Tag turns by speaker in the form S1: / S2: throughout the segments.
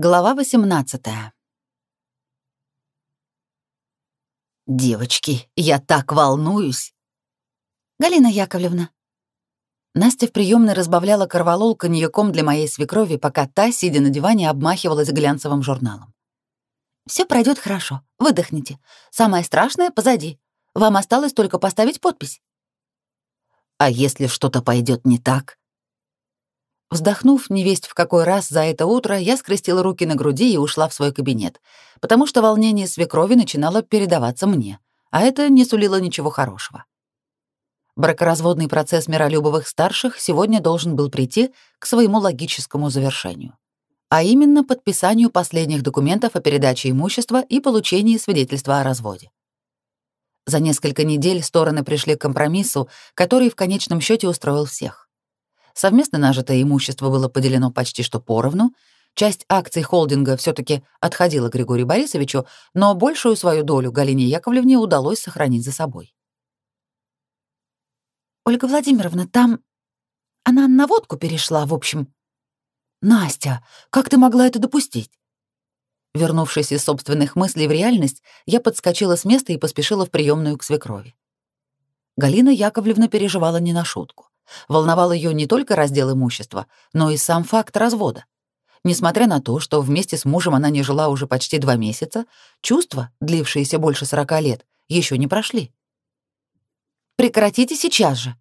S1: Глава 18 «Девочки, я так волнуюсь!» «Галина Яковлевна». Настя в приемной разбавляла корвалол коньяком для моей свекрови, пока та, сидя на диване, обмахивалась глянцевым журналом. Все пройдет хорошо. Выдохните. Самое страшное позади. Вам осталось только поставить подпись».
S2: «А если что-то пойдет не так?»
S1: Вздохнув невесть в какой раз за это утро, я скрестила руки на груди и ушла в свой кабинет, потому что волнение свекрови начинало передаваться мне, а это не сулило ничего хорошего. Бракоразводный процесс Миролюбовых старших сегодня должен был прийти к своему логическому завершению, а именно подписанию последних документов о передаче имущества и получении свидетельства о разводе. За несколько недель стороны пришли к компромиссу, который в конечном счете устроил всех. Совместно нажитое имущество было поделено почти что поровну. Часть акций холдинга все таки отходила Григорию Борисовичу, но большую свою долю Галине Яковлевне удалось сохранить за собой. «Ольга Владимировна, там... Она на водку перешла, в общем...» «Настя, как ты могла это допустить?» Вернувшись из собственных мыслей в реальность, я подскочила с места и поспешила в приемную к свекрови. Галина Яковлевна переживала не на шутку. Волновал ее не только раздел имущества, но и сам факт развода. Несмотря на то, что вместе с мужем она не жила уже почти два месяца, чувства, длившиеся больше сорока лет, еще не прошли. «Прекратите сейчас же!»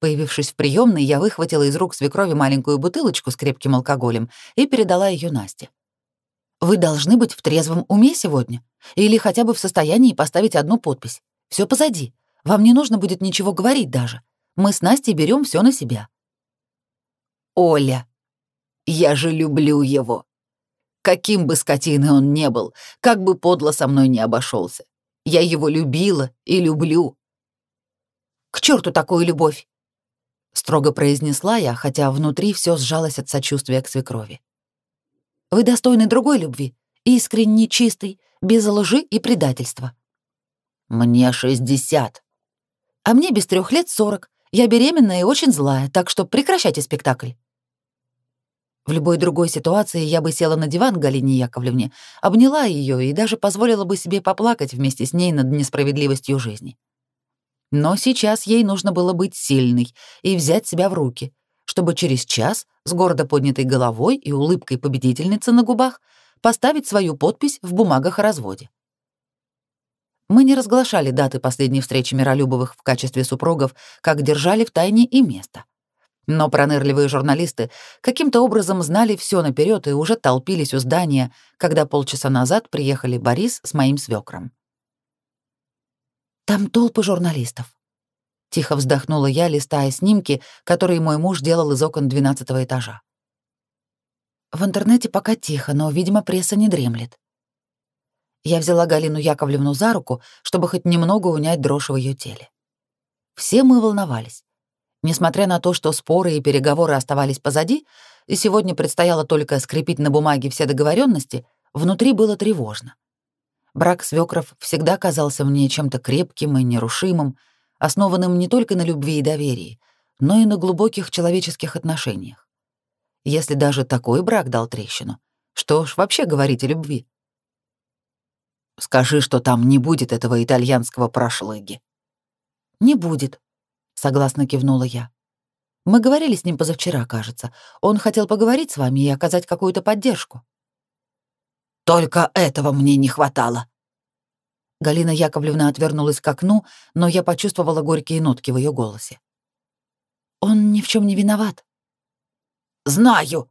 S1: Появившись в приемной, я выхватила из рук свекрови маленькую бутылочку с крепким алкоголем и передала ее Насте. «Вы должны быть в трезвом уме сегодня, или хотя бы в состоянии поставить одну подпись. Все позади. Вам не нужно будет ничего говорить даже. Мы с Настей берем все на себя.
S2: Оля, я же люблю его. Каким бы скотиной он не был, как бы подло со мной не обошелся. Я его любила и люблю.
S1: К черту такую любовь! Строго произнесла я, хотя внутри все сжалось от сочувствия к свекрови. Вы достойны другой любви, искренней, чистой, без лжи и предательства.
S2: Мне шестьдесят.
S1: А мне без трех лет сорок, я беременная и очень злая, так что прекращайте спектакль. В любой другой ситуации я бы села на диван Галине Яковлевне, обняла ее и даже позволила бы себе поплакать вместе с ней над несправедливостью жизни. Но сейчас ей нужно было быть сильной и взять себя в руки, чтобы через час с гордо поднятой головой и улыбкой победительницы на губах поставить свою подпись в бумагах о разводе. Мы не разглашали даты последней встречи Миролюбовых в качестве супругов, как держали в тайне и место. Но пронырливые журналисты каким-то образом знали все наперед и уже толпились у здания, когда полчаса назад приехали Борис с моим свекром. «Там толпы журналистов», — тихо вздохнула я, листая снимки, которые мой муж делал из окон двенадцатого этажа. В интернете пока тихо, но, видимо, пресса не дремлет. Я взяла Галину Яковлевну за руку, чтобы хоть немного унять дрожь в ее теле. Все мы волновались. Несмотря на то, что споры и переговоры оставались позади, и сегодня предстояло только скрепить на бумаге все договоренности, внутри было тревожно. Брак свекров всегда казался мне чем-то крепким и нерушимым, основанным не только на любви и доверии, но и на глубоких человеческих отношениях. Если даже такой брак дал трещину, что ж вообще говорить о любви?
S2: Скажи, что там не будет этого итальянского прошлыги».
S1: «Не будет», — согласно кивнула я. «Мы говорили с ним позавчера, кажется. Он хотел поговорить с вами и оказать какую-то поддержку».
S2: «Только этого мне не хватало».
S1: Галина Яковлевна отвернулась к окну, но я почувствовала горькие нотки в ее голосе. «Он ни в чем не виноват».
S2: «Знаю!»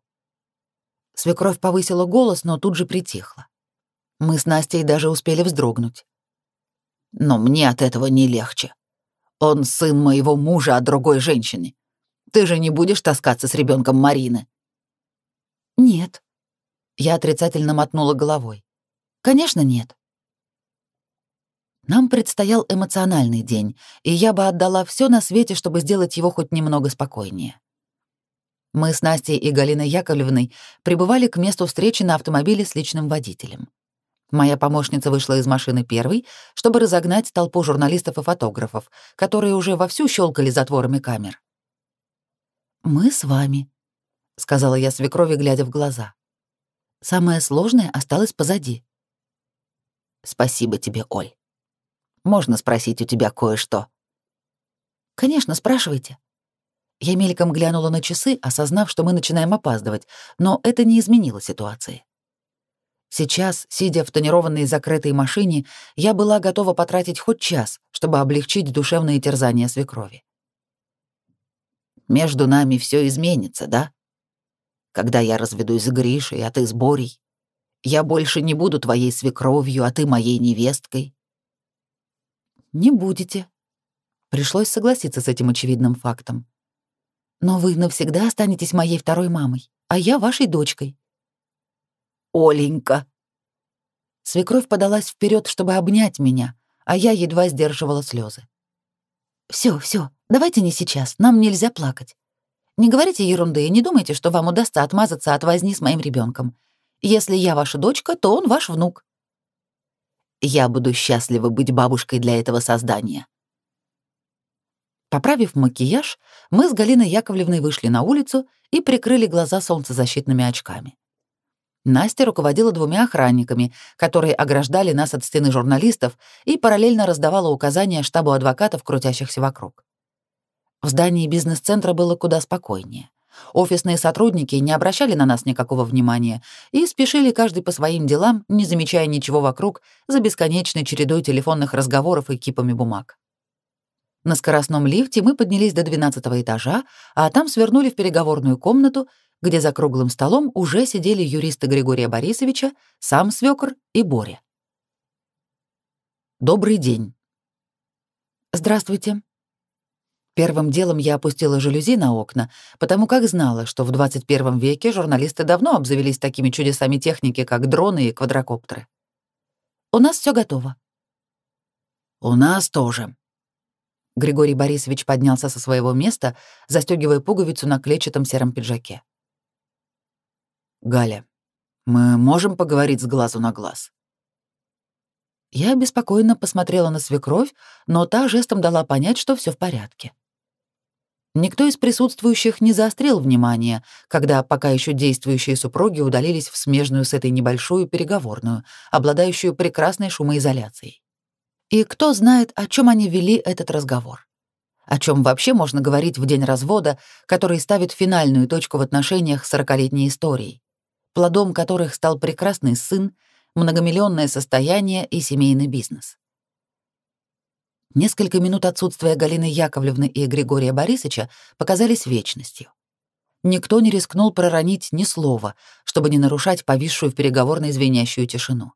S1: Свекровь повысила голос, но тут же притихла. Мы с Настей даже успели вздрогнуть.
S2: Но мне от этого не легче. Он сын моего мужа от другой женщины. Ты же не будешь таскаться с ребенком Марины?
S1: Нет. Я отрицательно мотнула головой. Конечно, нет. Нам предстоял эмоциональный день, и я бы отдала все на свете, чтобы сделать его хоть немного спокойнее. Мы с Настей и Галиной Яковлевной прибывали к месту встречи на автомобиле с личным водителем. Моя помощница вышла из машины первой, чтобы разогнать толпу журналистов и фотографов, которые уже вовсю щелкали затворами камер. «Мы с вами», — сказала я свекрови, глядя в глаза. Самое сложное осталось позади.
S2: Спасибо тебе, Оль. Можно спросить у тебя кое-что?
S1: Конечно, спрашивайте. Я мельком глянула на часы, осознав, что мы начинаем опаздывать, но это не изменило ситуации. Сейчас, сидя в тонированной закрытой машине, я была готова потратить хоть час, чтобы облегчить душевные терзания свекрови.
S2: «Между нами все изменится, да? Когда я разведусь с Гришей, а ты с Борей, я больше не буду твоей свекровью, а ты моей невесткой».
S1: «Не будете». Пришлось согласиться с этим очевидным фактом. «Но вы навсегда останетесь моей второй мамой, а я вашей дочкой».
S2: Оленька!»
S1: Свекровь подалась вперед, чтобы обнять меня, а я едва сдерживала слезы. Все, все, давайте не сейчас, нам нельзя плакать. Не говорите ерунды и не думайте, что вам удастся отмазаться от возни с моим ребенком. Если я ваша дочка, то он ваш внук.
S2: Я буду счастлива быть бабушкой для этого создания.
S1: Поправив макияж, мы с Галиной Яковлевной вышли на улицу и прикрыли глаза солнцезащитными очками. Настя руководила двумя охранниками, которые ограждали нас от стены журналистов и параллельно раздавала указания штабу адвокатов, крутящихся вокруг. В здании бизнес-центра было куда спокойнее. Офисные сотрудники не обращали на нас никакого внимания и спешили каждый по своим делам, не замечая ничего вокруг, за бесконечной чередой телефонных разговоров и кипами бумаг. На скоростном лифте мы поднялись до 12 этажа, а там свернули в переговорную комнату где за круглым столом уже сидели юристы Григория Борисовича, сам свёкор и Боря. «Добрый день». «Здравствуйте». Первым делом я опустила жалюзи на окна, потому как знала, что в 21 веке журналисты давно обзавелись такими чудесами техники, как дроны и квадрокоптеры. «У нас все готово».
S2: «У нас тоже»,
S1: Григорий Борисович поднялся со своего места, застегивая пуговицу на клетчатом сером пиджаке.
S2: «Галя, мы можем поговорить с глазу на глаз?»
S1: Я беспокойно посмотрела на свекровь, но та жестом дала понять, что все в порядке. Никто из присутствующих не заострил внимание, когда пока еще действующие супруги удалились в смежную с этой небольшую переговорную, обладающую прекрасной шумоизоляцией. И кто знает, о чем они вели этот разговор. О чем вообще можно говорить в день развода, который ставит финальную точку в отношениях с сорокалетней историей плодом которых стал прекрасный сын, многомиллионное состояние и семейный бизнес. Несколько минут отсутствия Галины Яковлевны и Григория Борисовича показались вечностью. Никто не рискнул проронить ни слова, чтобы не нарушать повисшую в переговорной звенящую тишину.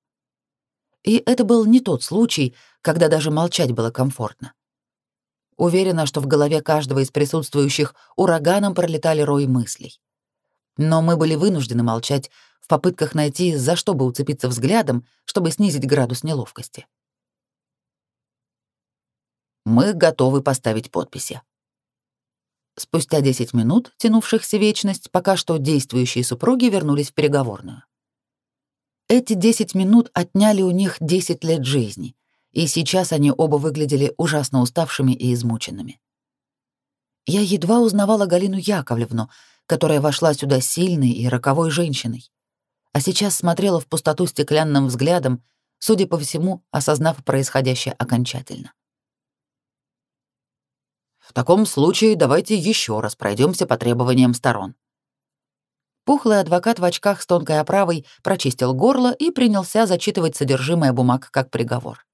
S1: И это был не тот случай, когда даже молчать было комфортно. Уверена, что в голове каждого из присутствующих ураганом пролетали рой мыслей. Но мы были вынуждены молчать в попытках найти, за что бы уцепиться взглядом, чтобы снизить градус неловкости.
S2: Мы готовы поставить подписи.
S1: Спустя 10 минут, тянувшихся вечность, пока что действующие супруги вернулись в переговорную. Эти 10 минут отняли у них 10 лет жизни, и сейчас они оба выглядели ужасно уставшими и измученными. Я едва узнавала Галину Яковлевну, которая вошла сюда сильной и роковой женщиной, а сейчас смотрела в пустоту стеклянным взглядом, судя по всему, осознав происходящее окончательно.
S2: В таком случае давайте еще раз пройдемся по требованиям сторон.
S1: Пухлый адвокат в очках с тонкой оправой прочистил горло и принялся зачитывать содержимое бумаг как приговор.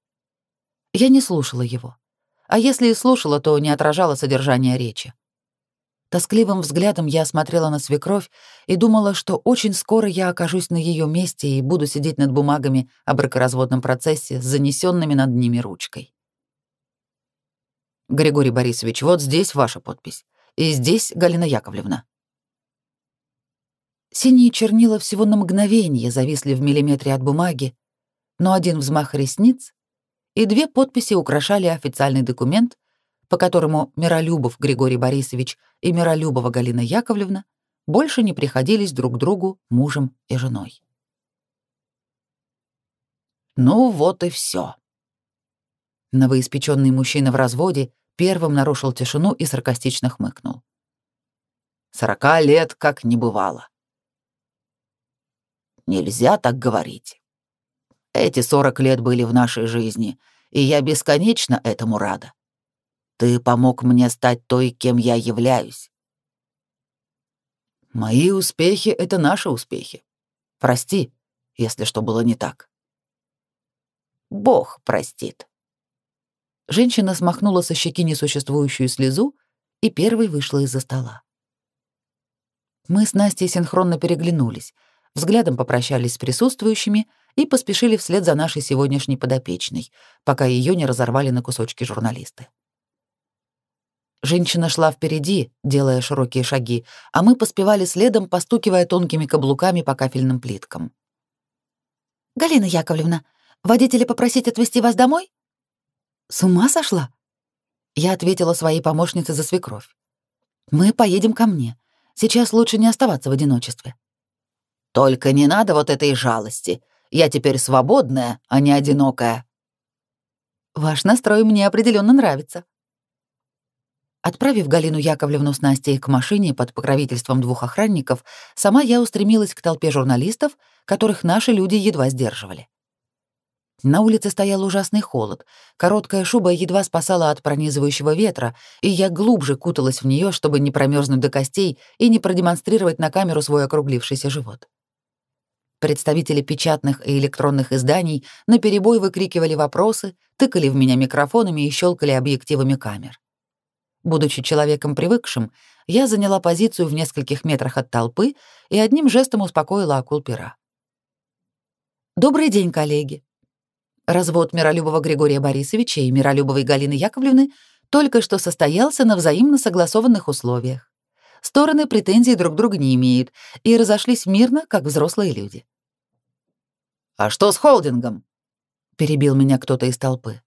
S1: Я не слушала его. А если и слушала, то не отражала содержание речи. Тоскливым взглядом я смотрела на свекровь и думала, что очень скоро я окажусь на ее месте и буду сидеть над бумагами о бракоразводном процессе с занесенными над ними ручкой.
S2: Григорий Борисович, вот здесь ваша подпись. И здесь Галина Яковлевна.
S1: Синие чернила всего на мгновение зависли в миллиметре от бумаги, но один взмах ресниц и две подписи украшали официальный документ, по которому Миролюбов Григорий Борисович и Миролюбова Галина Яковлевна больше не приходились друг другу мужем и женой.
S2: Ну вот и все.
S1: Новоиспеченный мужчина в разводе первым нарушил тишину и саркастично хмыкнул.
S2: Сорока лет как не бывало. Нельзя так говорить. Эти сорок лет были в нашей жизни, и я бесконечно этому рада. Ты помог мне стать той, кем я являюсь. Мои успехи — это наши успехи. Прости, если что было не так. Бог простит. Женщина смахнула со щеки несуществующую слезу и первой вышла из-за стола. Мы с Настей синхронно переглянулись, взглядом попрощались с присутствующими и поспешили вслед за нашей сегодняшней подопечной, пока ее не разорвали на кусочки журналисты. Женщина шла впереди, делая широкие шаги, а мы поспевали следом, постукивая тонкими каблуками по кафельным плиткам. «Галина Яковлевна, водителя попросить отвезти вас домой?» «С ума сошла?» Я ответила своей помощнице за свекровь. «Мы поедем ко мне. Сейчас лучше не оставаться в одиночестве». «Только не надо вот этой жалости. Я теперь свободная, а не одинокая». «Ваш настрой мне определенно нравится», Отправив Галину Яковлевну с Настей к машине под покровительством двух охранников, сама я устремилась к толпе журналистов, которых наши люди едва сдерживали. На улице стоял ужасный холод, короткая шуба едва спасала от пронизывающего ветра, и я глубже куталась в нее, чтобы не промерзнуть до костей и не продемонстрировать на камеру свой округлившийся живот. Представители печатных и электронных изданий наперебой выкрикивали вопросы, тыкали в меня микрофонами и щелкали объективами камер. Будучи человеком привыкшим, я заняла позицию в нескольких метрах от толпы и одним жестом успокоила акул пера. «Добрый день, коллеги!» Развод Миролюбова Григория Борисовича и Миролюбовой Галины Яковлевны только что состоялся на взаимно согласованных условиях. Стороны претензий друг друга не имеют и разошлись мирно, как взрослые люди. «А что с холдингом?» — перебил меня кто-то из толпы.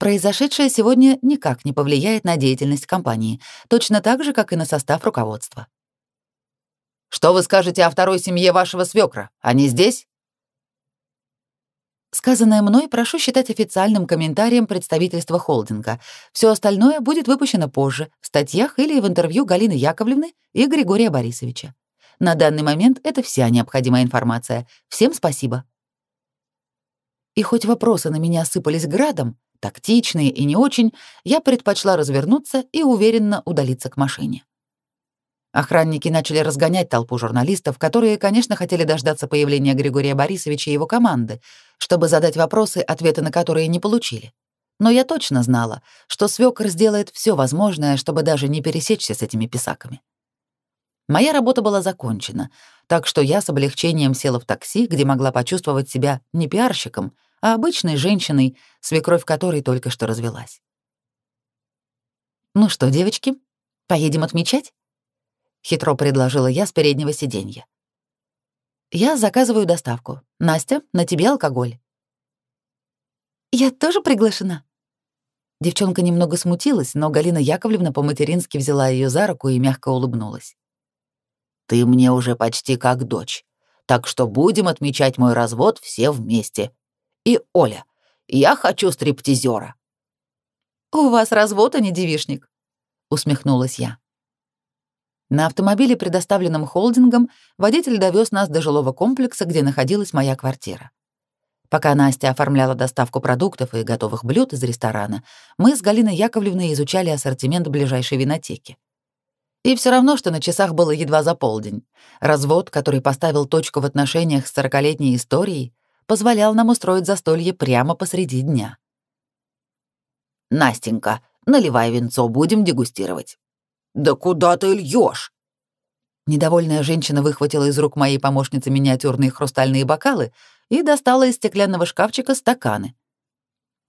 S2: Произошедшее сегодня никак не повлияет на деятельность компании, точно так же, как и на состав руководства. «Что вы скажете о второй семье вашего свекра? Они здесь?» Сказанное мной прошу считать официальным комментарием представительства холдинга. Все остальное будет выпущено позже, в статьях или в интервью Галины Яковлевны и Григория Борисовича. На данный момент это вся необходимая информация. Всем спасибо. И хоть вопросы на меня сыпались градом, Тактичные и не очень, я предпочла развернуться и уверенно удалиться к машине. Охранники начали разгонять толпу журналистов, которые, конечно, хотели дождаться появления Григория Борисовича и его команды, чтобы задать вопросы, ответы на которые не получили. Но я точно знала, что свёкор сделает все возможное, чтобы даже не пересечься с этими писаками. Моя работа была закончена, так что я с облегчением села в такси, где могла почувствовать себя не пиарщиком, а обычной женщиной, свекровь которой только что развелась. «Ну что, девочки, поедем отмечать?» — хитро предложила я с переднего сиденья. «Я заказываю доставку. Настя, на тебе алкоголь». «Я тоже приглашена?» Девчонка немного смутилась, но Галина Яковлевна по-матерински взяла ее за руку и мягко улыбнулась. «Ты мне уже почти как дочь, так что будем отмечать мой развод все вместе и Оля. Я хочу стриптизера. «У вас развод, а не девишник», — усмехнулась я. На автомобиле, предоставленном холдингом, водитель довез нас до жилого комплекса, где находилась моя квартира. Пока Настя оформляла доставку продуктов и готовых блюд из ресторана, мы с Галиной Яковлевной изучали ассортимент ближайшей винотеки. И все равно, что на часах было едва за полдень. Развод, который поставил точку в отношениях с сорокалетней историей, позволял нам устроить застолье прямо посреди дня. «Настенька, наливай венцо, будем дегустировать». «Да куда ты льешь? Недовольная женщина выхватила из рук моей помощницы миниатюрные хрустальные бокалы и достала из стеклянного шкафчика стаканы.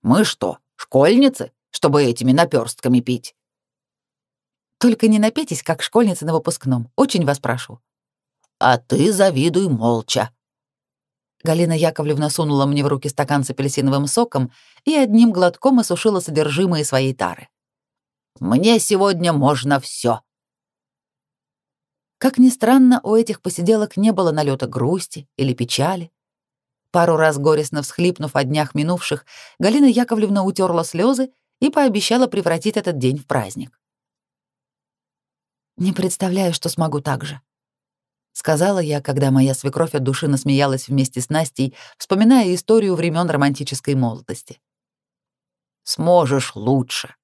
S2: «Мы что, школьницы, чтобы этими наперстками пить?» «Только не напейтесь, как школьницы на выпускном, очень вас прошу». «А ты завидуй молча», Галина Яковлевна сунула мне в руки стакан с апельсиновым соком и одним глотком осушила содержимое своей тары. «Мне сегодня можно все. Как ни странно, у этих посиделок не было налета грусти или печали. Пару раз горестно всхлипнув о днях минувших, Галина Яковлевна утерла слезы и пообещала превратить этот день в праздник. «Не представляю, что смогу так же», —
S1: сказала я, когда моя свекровь от души насмеялась вместе с Настей, вспоминая историю времен романтической молодости.
S2: «Сможешь лучше.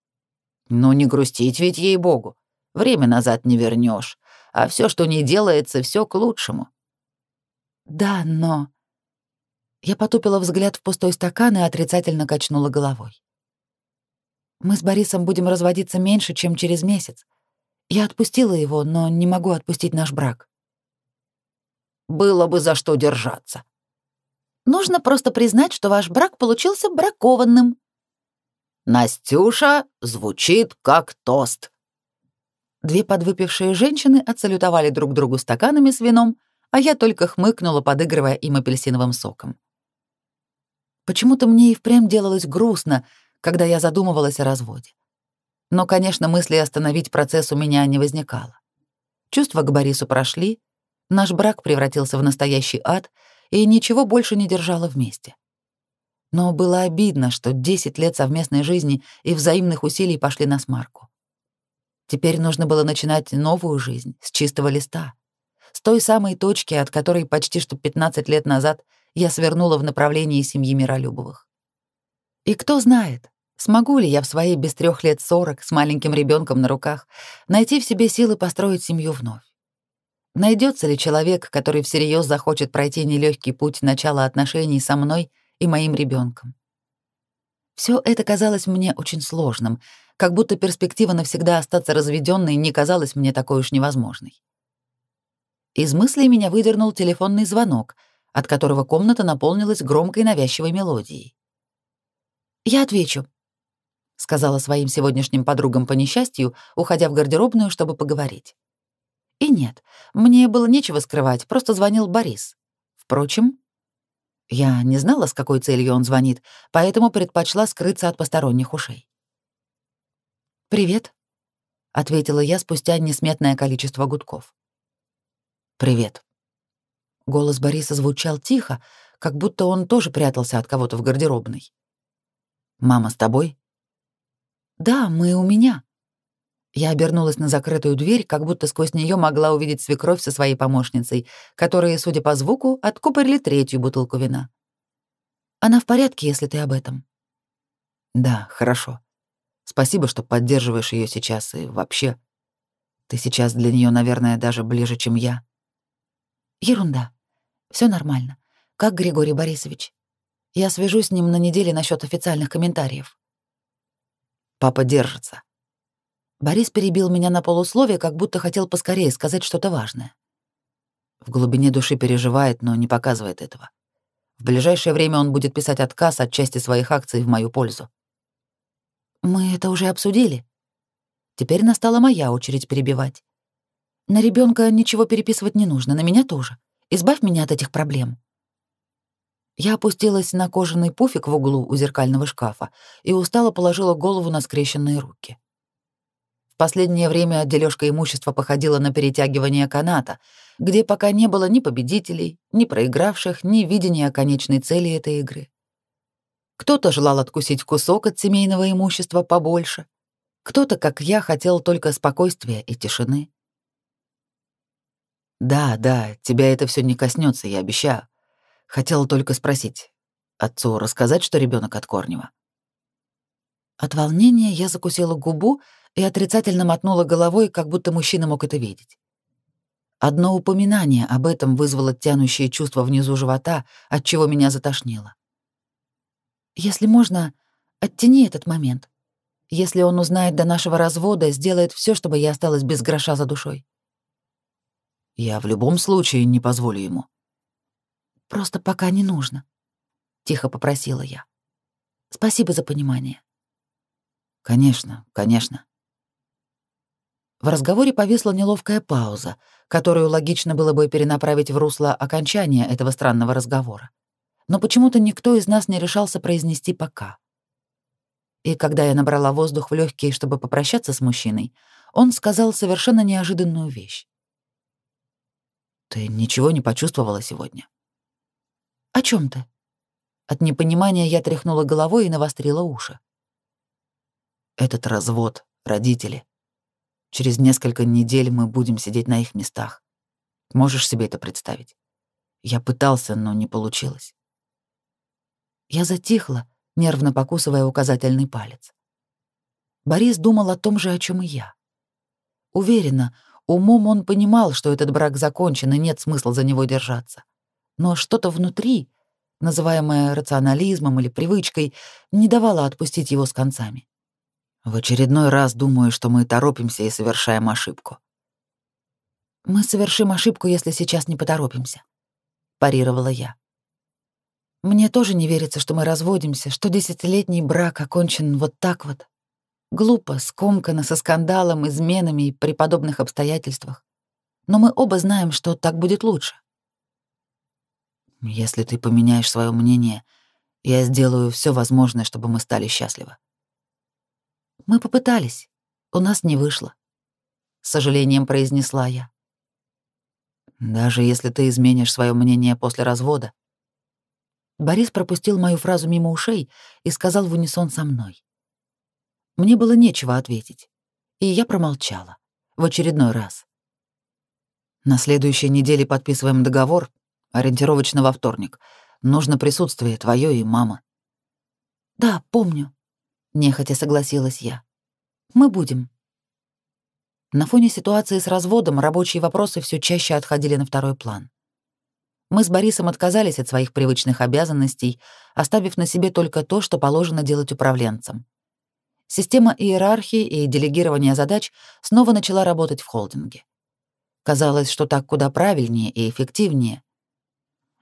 S2: Но не грустить ведь ей-богу. Время назад не вернешь, а все, что не делается, все к лучшему».
S1: «Да, но...» Я потупила взгляд в пустой стакан и отрицательно качнула головой. «Мы с Борисом будем разводиться меньше, чем через месяц. Я отпустила его, но не могу отпустить наш брак».
S2: «Было бы за что держаться».
S1: «Нужно просто признать, что ваш брак получился бракованным».
S2: «Настюша звучит как тост».
S1: Две подвыпившие женщины отсалютовали друг другу стаканами с вином, а я только хмыкнула, подыгрывая им апельсиновым соком. Почему-то мне и впрямь делалось грустно, когда я задумывалась о разводе. Но, конечно, мысли остановить процесс у меня не возникало. Чувства к Борису прошли, наш брак превратился в настоящий ад, и ничего больше не держало вместе. Но было обидно, что 10 лет совместной жизни и взаимных усилий пошли на смарку. Теперь нужно было начинать новую жизнь с чистого листа, с той самой точки, от которой почти что 15 лет назад я свернула в направлении семьи Миролюбовых. И кто знает, Смогу ли я в свои без трех лет сорок с маленьким ребенком на руках найти в себе силы построить семью вновь? Найдется ли человек, который всерьез захочет пройти нелегкий путь начала отношений со мной и моим ребенком? Все это казалось мне очень сложным, как будто перспектива навсегда остаться разведенной не казалась мне такой уж невозможной. Из мыслей меня выдернул телефонный звонок, от которого комната наполнилась громкой навязчивой мелодией. «Я отвечу», — сказала своим сегодняшним подругам по несчастью, уходя в гардеробную, чтобы поговорить. И нет, мне было нечего скрывать, просто звонил Борис. Впрочем, я не знала, с какой целью он звонит, поэтому предпочла скрыться от посторонних ушей. «Привет», — ответила я спустя несметное количество гудков.
S2: «Привет».
S1: Голос Бориса звучал тихо, как будто он тоже прятался от кого-то в гардеробной.
S2: «Мама с тобой?»
S1: «Да, мы у меня». Я обернулась на закрытую дверь, как будто сквозь нее могла увидеть свекровь со своей помощницей, которые, судя по звуку, откупорили третью бутылку вина. «Она в порядке, если ты об этом?»
S2: «Да, хорошо. Спасибо, что поддерживаешь ее сейчас и вообще. Ты сейчас для нее, наверное, даже ближе, чем я».
S1: «Ерунда. Все нормально. Как Григорий Борисович? Я свяжусь с ним на неделе насчет официальных комментариев».
S2: Папа держится.
S1: Борис перебил меня на полусловие, как будто хотел поскорее сказать что-то важное.
S2: В глубине души переживает, но не показывает этого. В ближайшее время он будет писать отказ от части своих акций в мою пользу.
S1: Мы это уже обсудили. Теперь настала моя очередь перебивать. На ребенка ничего переписывать не нужно, на меня тоже. Избавь меня от этих проблем. Я опустилась на кожаный пуфик в углу у зеркального шкафа и устало положила голову на скрещенные руки. В последнее время дележка имущества походила на перетягивание каната, где пока не было ни победителей, ни проигравших, ни видения конечной цели этой игры. Кто-то желал откусить кусок от семейного имущества побольше, кто-то, как я, хотел только спокойствия и тишины.
S2: Да, да, тебя это все не коснется, я обещаю. Хотела только спросить. Отцу рассказать, что ребенок от Корнева?
S1: От волнения я закусила губу и отрицательно мотнула головой, как будто мужчина мог это видеть. Одно упоминание об этом вызвало тянущее чувство внизу живота, от чего меня затошнило. Если можно, оттяни этот момент. Если он узнает до нашего развода, сделает все, чтобы я осталась без гроша за душой.
S2: Я в любом случае не позволю ему.
S1: Просто пока не нужно, тихо попросила я. Спасибо за понимание.
S2: Конечно, конечно.
S1: В разговоре повисла неловкая пауза, которую логично было бы перенаправить в русло окончания этого странного разговора. Но почему-то никто из нас не решался произнести «пока». И когда я набрала воздух в легкие, чтобы попрощаться с мужчиной, он сказал совершенно неожиданную вещь.
S2: «Ты ничего не почувствовала сегодня?»
S1: «О чем ты?» От непонимания я тряхнула головой и навострила уши.
S2: «Этот развод, родители. Через несколько недель мы будем сидеть на их местах. Можешь себе это представить? Я пытался, но не получилось.
S1: Я затихла, нервно покусывая указательный палец. Борис думал о том же, о чем и я. Уверена, умом он понимал, что этот брак закончен и нет смысла за него держаться. Но что-то внутри, называемое рационализмом или привычкой, не давало отпустить его с концами.
S2: В очередной раз думаю, что мы торопимся и совершаем ошибку.
S1: Мы совершим ошибку, если сейчас не поторопимся, парировала я. Мне тоже не верится, что мы разводимся, что десятилетний брак окончен вот так вот. Глупо, скомканно, со скандалом, изменами и при подобных обстоятельствах. Но мы оба знаем, что так будет лучше.
S2: Если ты поменяешь свое мнение, я сделаю все возможное, чтобы мы стали счастливы.
S1: Мы попытались. У нас не вышло. С сожалением произнесла я.
S2: Даже если ты изменишь свое мнение после развода.
S1: Борис пропустил мою фразу мимо ушей и сказал в унисон со мной. Мне было нечего ответить, и я промолчала. В очередной раз.
S2: На следующей неделе подписываем договор, ориентировочно во вторник. Нужно присутствие твое и мама.
S1: Да, помню, нехотя согласилась я. Мы будем. На фоне ситуации с разводом рабочие вопросы все чаще отходили на второй план. Мы с Борисом отказались от своих привычных обязанностей, оставив на себе только то, что положено делать управленцам. Система иерархии и делегирования задач снова начала работать в холдинге. Казалось, что так куда правильнее и эффективнее.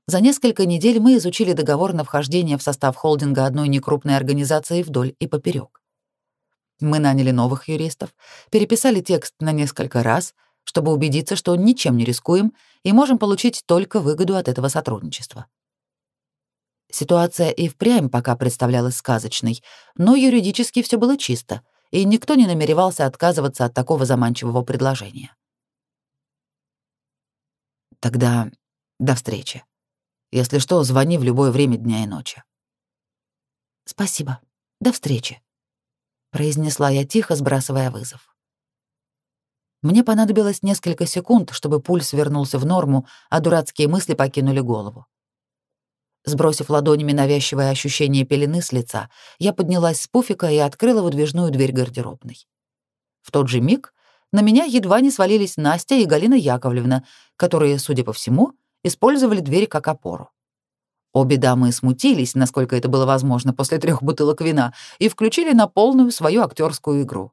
S1: За несколько недель мы изучили договор на вхождение в состав холдинга одной некрупной организации вдоль и поперек. Мы наняли новых юристов, переписали текст на несколько раз, чтобы убедиться, что ничем не рискуем и можем получить только выгоду от этого сотрудничества. Ситуация и впрямь пока представлялась сказочной, но юридически все было чисто, и никто не намеревался отказываться от такого заманчивого предложения.
S2: Тогда до встречи. Если что, звони в любое время дня и ночи.
S1: Спасибо. До встречи произнесла я тихо, сбрасывая вызов. Мне понадобилось несколько секунд, чтобы пульс вернулся в норму, а дурацкие мысли покинули голову. Сбросив ладонями навязчивое ощущение пелены с лица, я поднялась с пуфика и открыла выдвижную дверь гардеробной. В тот же миг на меня едва не свалились Настя и Галина Яковлевна, которые, судя по всему, использовали дверь как опору. Обе дамы смутились, насколько это было возможно после трех бутылок вина, и включили на полную свою актерскую игру.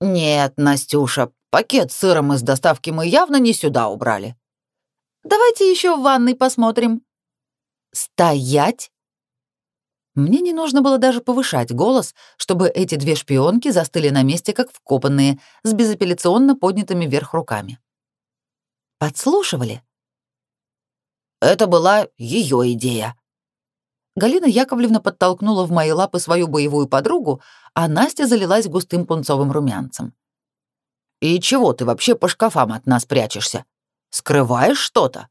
S2: «Нет, Настюша, пакет с сыром из доставки мы явно не сюда убрали».
S1: «Давайте еще в ванной посмотрим».
S2: «Стоять!»
S1: Мне не нужно было даже повышать голос, чтобы эти две шпионки застыли на месте, как вкопанные, с безапелляционно поднятыми вверх руками. Подслушивали?
S2: Это была ее идея.
S1: Галина Яковлевна подтолкнула в мои лапы свою боевую подругу, а Настя залилась густым пунцовым румянцем.
S2: «И чего ты вообще по шкафам от нас прячешься? Скрываешь что-то?»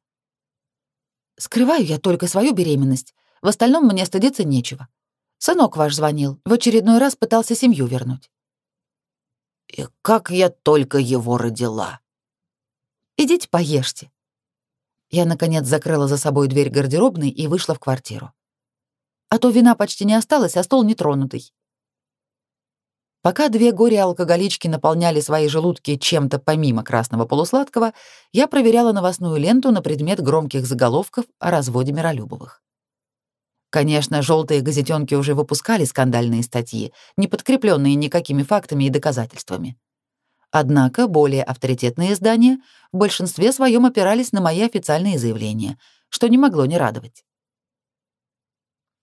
S1: «Скрываю я только свою беременность. В остальном мне стыдиться нечего. Сынок ваш звонил, в очередной раз пытался семью вернуть».
S2: «И как я только его родила!»
S1: «Идите поешьте. Я, наконец, закрыла за собой дверь гардеробной и вышла в квартиру. А то вина почти не осталось, а стол нетронутый. Пока две горе-алкоголички наполняли свои желудки чем-то помимо красного полусладкого, я проверяла новостную ленту на предмет громких заголовков о разводе Миролюбовых. Конечно, желтые газетенки уже выпускали скандальные статьи, не подкрепленные никакими фактами и доказательствами. Однако более авторитетные издания в большинстве своем опирались на мои официальные заявления, что не могло не радовать.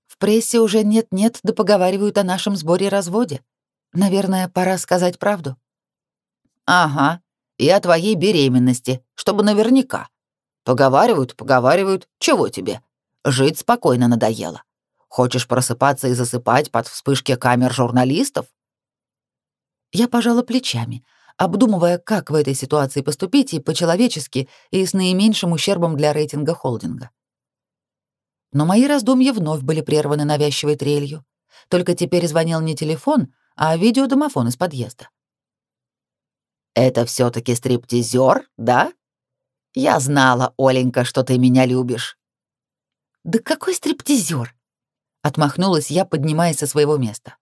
S1: В прессе уже нет-нет, да поговаривают о нашем сборе-разводе. Наверное, пора сказать правду.
S2: Ага, и о твоей беременности, чтобы наверняка. Поговаривают, поговаривают, чего тебе? Жить спокойно надоело. Хочешь просыпаться и засыпать под вспышки камер журналистов?
S1: Я пожала плечами, обдумывая, как в этой ситуации поступить и по-человечески, и с наименьшим ущербом для рейтинга холдинга. Но мои раздумья вновь были прерваны навязчивой трелью. Только теперь звонил не телефон, а видеодомофон из подъезда.
S2: «Это все таки стриптизер, да? Я знала, Оленька, что ты меня любишь.
S1: Да какой стриптизер? Отмахнулась я, поднимаясь со своего места.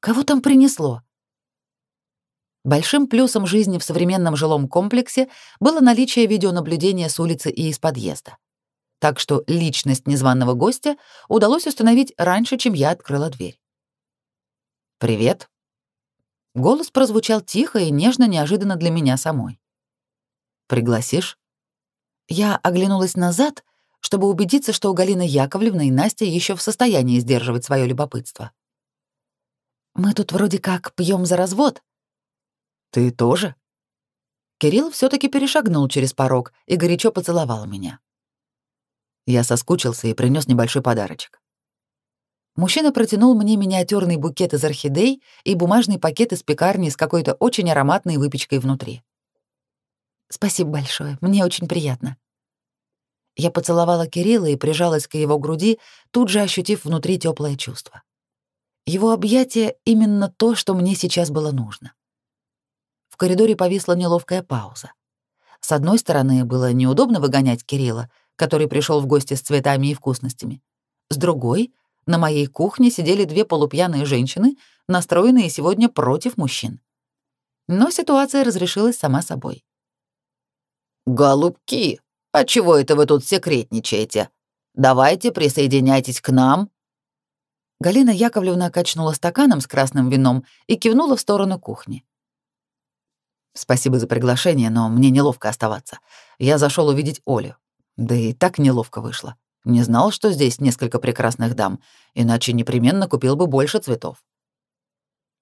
S1: Кого там принесло? Большим плюсом жизни в современном жилом комплексе было наличие видеонаблюдения с улицы и из подъезда. Так что личность незваного гостя удалось установить раньше, чем я открыла дверь. «Привет». Голос прозвучал тихо и нежно, неожиданно для меня самой. «Пригласишь?» Я оглянулась назад, чтобы убедиться, что у Галины Яковлевны и Настя еще в состоянии сдерживать свое любопытство. «Мы тут вроде как пьем за развод». «Ты тоже?» Кирилл все таки перешагнул через порог и горячо поцеловал меня. Я соскучился и принес небольшой подарочек. Мужчина протянул мне миниатюрный букет из орхидей и бумажный пакет из пекарни с какой-то очень ароматной выпечкой внутри. Спасибо большое, мне очень приятно. Я поцеловала Кирилла и прижалась к его груди, тут же ощутив внутри теплое чувство. Его объятие — именно то, что мне сейчас было нужно. В коридоре повисла неловкая пауза. С одной стороны, было неудобно выгонять Кирилла, который пришел в гости с цветами и вкусностями. С другой, на моей кухне сидели две полупьяные женщины, настроенные сегодня против мужчин. Но ситуация разрешилась сама собой.
S2: «Голубки, а чего это вы тут секретничаете? Давайте присоединяйтесь к нам».
S1: Галина Яковлевна качнула стаканом с красным вином и кивнула в сторону кухни.
S2: «Спасибо за приглашение, но мне неловко оставаться. Я зашел увидеть Олю. Да и так неловко вышло. Не знал, что здесь несколько прекрасных дам, иначе непременно купил бы больше цветов».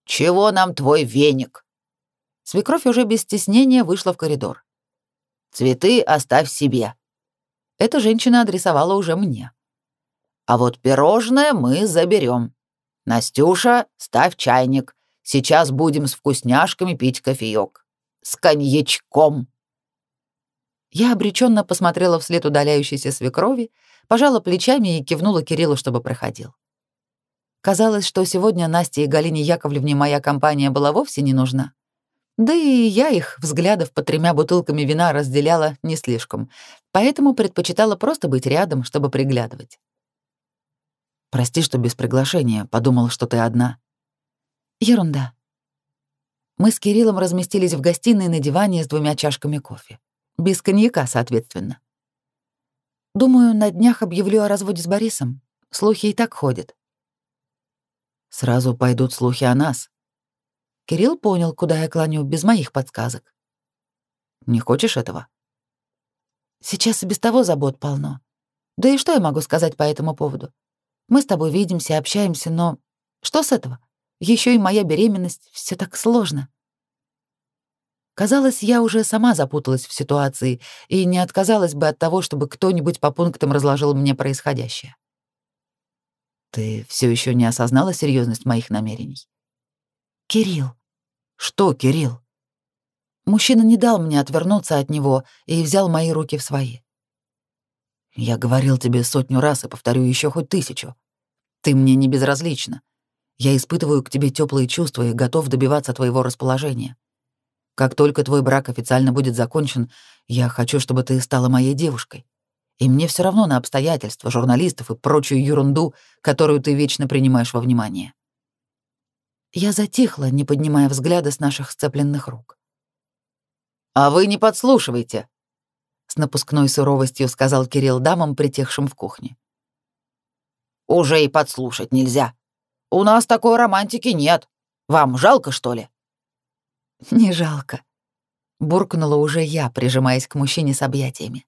S2: «Чего нам твой веник?»
S1: Свекровь уже без стеснения вышла в коридор.
S2: Цветы оставь себе».
S1: Эта женщина адресовала уже мне.
S2: «А вот пирожное мы заберем. Настюша, ставь чайник. Сейчас будем с вкусняшками пить кофеек. С коньячком».
S1: Я обреченно посмотрела вслед удаляющейся свекрови, пожала плечами и кивнула Кириллу, чтобы проходил. Казалось, что сегодня Насте и Галине Яковлевне моя компания была вовсе не нужна. Да и я их взглядов по тремя бутылками вина разделяла не слишком, поэтому предпочитала просто быть рядом, чтобы приглядывать. «Прости, что без приглашения. Подумал, что ты одна». «Ерунда». Мы с Кириллом разместились в гостиной на диване с двумя чашками кофе. Без коньяка, соответственно. Думаю, на днях объявлю о разводе с Борисом. Слухи и так ходят.
S2: Сразу пойдут слухи о нас.
S1: Кирилл понял, куда я клоню, без моих подсказок.
S2: «Не хочешь этого?»
S1: «Сейчас и без того забот полно. Да и что я могу сказать по этому поводу? Мы с тобой видимся, общаемся, но что с этого? Еще и моя беременность, все так сложно». Казалось, я уже сама запуталась в ситуации и не отказалась бы от того, чтобы кто-нибудь по пунктам разложил мне происходящее.
S2: Ты все еще не осознала серьезность моих намерений?
S1: «Кирилл».
S2: «Что, Кирилл?»
S1: Мужчина не дал мне отвернуться от него и взял мои руки в свои.
S2: «Я говорил тебе сотню раз и повторю еще хоть тысячу. Ты мне не безразлична. Я испытываю к тебе теплые чувства и готов добиваться твоего расположения. Как только твой брак официально будет закончен, я хочу, чтобы ты стала моей девушкой. И мне все равно на обстоятельства, журналистов и прочую ерунду, которую ты вечно принимаешь во внимание.
S1: Я затихла, не поднимая взгляда с наших сцепленных рук.
S2: «А вы не подслушивайте», — с напускной суровостью сказал Кирилл дамам, притихшим в кухне. «Уже и подслушать нельзя. У нас такой романтики нет. Вам жалко, что ли?»
S1: «Не жалко», — буркнула уже я, прижимаясь к мужчине с объятиями.